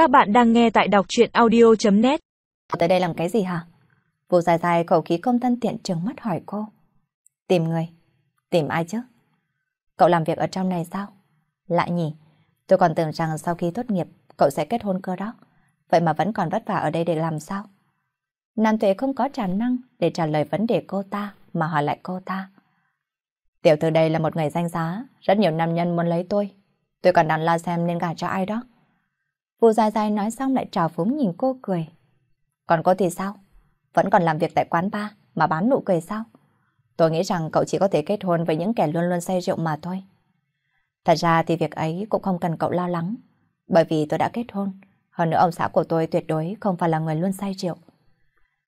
Các bạn đang nghe tại đọc chuyện audio.net Tới đây làm cái gì hả? Vụ dài dài khẩu khí công thân tiện trừng mắt hỏi cô. Tìm người. Tìm ai chứ? Cậu làm việc ở trong này sao? Lại nhỉ? Tôi còn tưởng rằng sau khi tốt nghiệp cậu sẽ kết hôn cơ đó. Vậy mà vẫn còn vất vả ở đây để làm sao? Nam tuệ không có tràn năng để trả lời vấn đề cô ta mà hỏi lại cô ta. Tiểu thư đây là một người danh giá, rất nhiều nam nhân muốn lấy tôi. Tôi còn đang lo xem nên gả cho ai đó. Vô dài dài nói xong lại trào phúng nhìn cô cười. Còn cô thì sao? Vẫn còn làm việc tại quán bar mà bán nụ cười sao? Tôi nghĩ rằng cậu chỉ có thể kết hôn với những kẻ luôn luôn say rượu mà thôi. Thật ra thì việc ấy cũng không cần cậu lo lắng. Bởi vì tôi đã kết hôn. Hơn nữa ông xã của tôi tuyệt đối không phải là người luôn say rượu.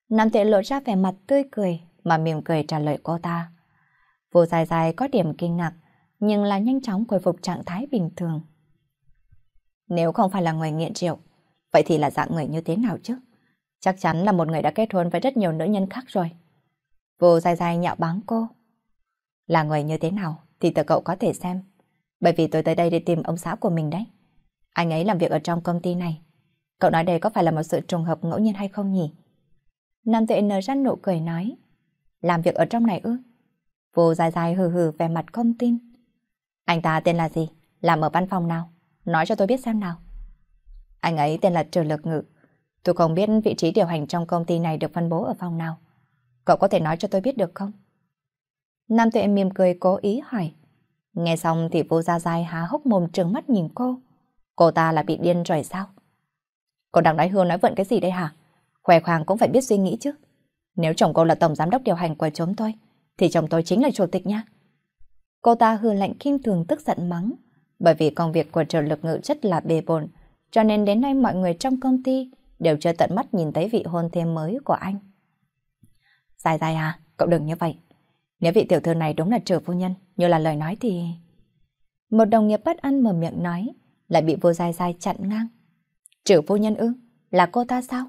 Nam tuệ lộ ra vẻ mặt tươi cười mà mỉm cười trả lời cô ta. Vô dài dài có điểm kinh ngạc, nhưng là nhanh chóng khôi phục trạng thái bình thường. Nếu không phải là người nghiện rượu, vậy thì là dạng người như thế nào chứ? Chắc chắn là một người đã kết hôn với rất nhiều nữ nhân khác rồi. Vô dài dài nhạo báng cô. Là người như thế nào thì tự cậu có thể xem. Bởi vì tôi tới đây để tìm ông xã của mình đấy. Anh ấy làm việc ở trong công ty này. Cậu nói đây có phải là một sự trùng hợp ngẫu nhiên hay không nhỉ? Nam tuệ nở ra nụ cười nói. Làm việc ở trong này ư? Vô dài dài hừ hừ về mặt không tin. Anh ta tên là gì? Làm ở văn phòng nào? Nói cho tôi biết xem nào. Anh ấy tên là Trừ Lực Ngự. Tôi không biết vị trí điều hành trong công ty này được phân bố ở phòng nào. Cậu có thể nói cho tôi biết được không? Nam tuệ mỉm cười cố ý hỏi. Nghe xong thì vô gia dai há hốc mồm trừng mắt nhìn cô. Cô ta là bị điên rồi sao? Cô đang nói hương nói vận cái gì đây hả? Khoe khoang cũng phải biết suy nghĩ chứ. Nếu chồng cô là tổng giám đốc điều hành của chúng tôi, thì chồng tôi chính là chủ tịch nha. Cô ta hư lạnh kinh thường tức giận mắng, bởi vì công việc của trợ lực ngự rất là bề bồn cho nên đến nay mọi người trong công ty đều chưa tận mắt nhìn thấy vị hôn thê mới của anh. Dài dài à, cậu đừng như vậy. Nếu vị tiểu thư này đúng là trợ phu nhân, như là lời nói thì... Một đồng nghiệp bất ăn mở miệng nói, lại bị vô dài dài chặn ngang. Trợ phu nhân ư? Là cô ta sao?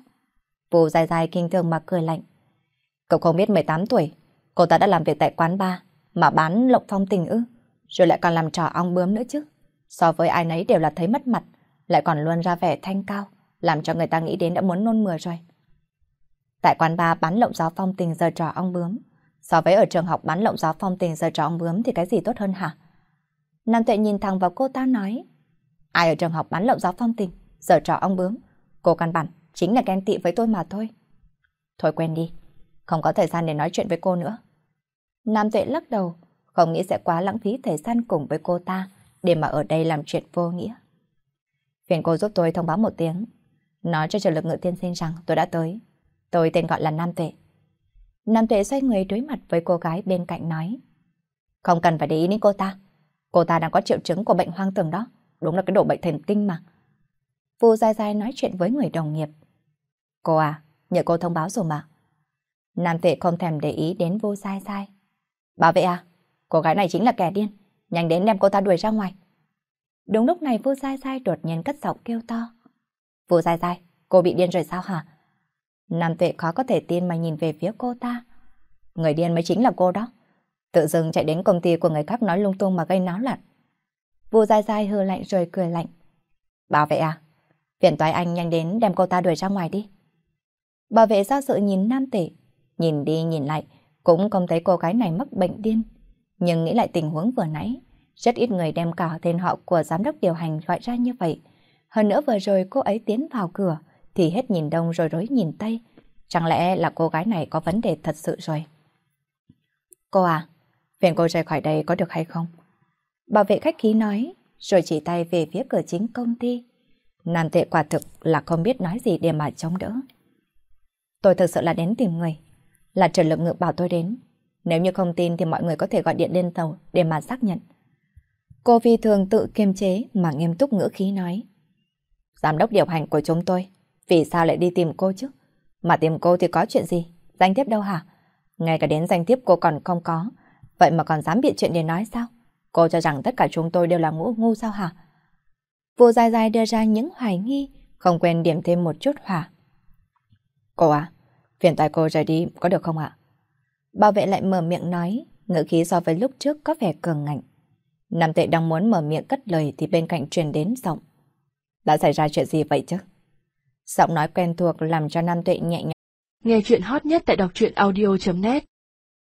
Vô dài dài kinh thường mà cười lạnh. Cậu không biết 18 tuổi, cô ta đã làm việc tại quán bar, mà bán lộng phong tình ư, rồi lại còn làm trò ong bướm nữa chứ. So với ai nấy đều là thấy mất mặt, lại còn luôn ra vẻ thanh cao, làm cho người ta nghĩ đến đã muốn nôn mửa rồi. Tại quán bar bán lộng gió phong tình giờ trò ong bướm, so với ở trường học bán lộng gió phong tình giờ trò ong bướm thì cái gì tốt hơn hả? Nam tuệ nhìn thẳng vào cô ta nói, ai ở trường học bán lộng gió phong tình, giờ trò ong bướm, cô căn bản chính là ghen tị với tôi mà thôi. Thôi quen đi, không có thời gian để nói chuyện với cô nữa. Nam tuệ lắc đầu, không nghĩ sẽ quá lãng phí thời gian cùng với cô ta để mà ở đây làm chuyện vô nghĩa. Phiền cô giúp tôi thông báo một tiếng, nói cho trợ lực ngự tiên sinh rằng tôi đã tới. Tôi tên gọi là Nam Tuệ. Nam Tuệ xoay người đối mặt với cô gái bên cạnh nói. Không cần phải để ý đến cô ta. Cô ta đang có triệu chứng của bệnh hoang tưởng đó. Đúng là cái độ bệnh thần kinh mà. Vu dài dài nói chuyện với người đồng nghiệp. Cô à, nhờ cô thông báo rồi mà. Nam Tuệ không thèm để ý đến Vu dài dài. Bảo vệ à, cô gái này chính là kẻ điên. Nhanh đến đem cô ta đuổi ra ngoài. Đúng lúc này vô dài dài đột nhiên cất giọng kêu to. Vô dài dài, cô bị điên rồi sao hả? Nam tuệ khó có thể tin mà nhìn về phía cô ta. Người điên mới chính là cô đó. Tự dưng chạy đến công ty của người khác nói lung tung mà gây náo loạn. Vô dài dài hư lạnh rồi cười lạnh. Bảo vệ à, phiền toái anh nhanh đến đem cô ta đuổi ra ngoài đi. Bảo vệ do sự nhìn nam tệ, nhìn đi nhìn lại, cũng không thấy cô gái này mắc bệnh điên. Nhưng nghĩ lại tình huống vừa nãy, rất ít người đem cả tên họ của giám đốc điều hành gọi ra như vậy. Hơn nữa vừa rồi cô ấy tiến vào cửa, thì hết nhìn đông rồi rối nhìn tây. Chẳng lẽ là cô gái này có vấn đề thật sự rồi? Cô à, phiền cô rời khỏi đây có được hay không? Bảo vệ khách khí nói, rồi chỉ tay về phía cửa chính công ty. Nam tệ quả thực là không biết nói gì để mà chống đỡ. Tôi thực sự là đến tìm người, là trợ Lực Ngự bảo tôi đến. Nếu như không tin thì mọi người có thể gọi điện lên tàu để mà xác nhận. Cô phi thường tự kiềm chế mà nghiêm túc ngữ khí nói. Giám đốc điều hành của chúng tôi, vì sao lại đi tìm cô chứ? Mà tìm cô thì có chuyện gì? Danh thiếp đâu hả? Ngay cả đến danh thiếp cô còn không có. Vậy mà còn dám biện chuyện để nói sao? Cô cho rằng tất cả chúng tôi đều là ngũ ngu sao hả? Vô dài dài đưa ra những hoài nghi, không quên điểm thêm một chút hỏa. Cô à, phiền tài cô rời đi có được không ạ? Bảo vệ lại mở miệng nói, ngữ khí so với lúc trước có vẻ cường ngạnh. Nam tệ đang muốn mở miệng cất lời thì bên cạnh truyền đến giọng. Đã xảy ra chuyện gì vậy chứ? Giọng nói quen thuộc làm cho Nam Tuệ nhẹ nhàng. Nghe chuyện hot nhất tại đọc truyện audio.net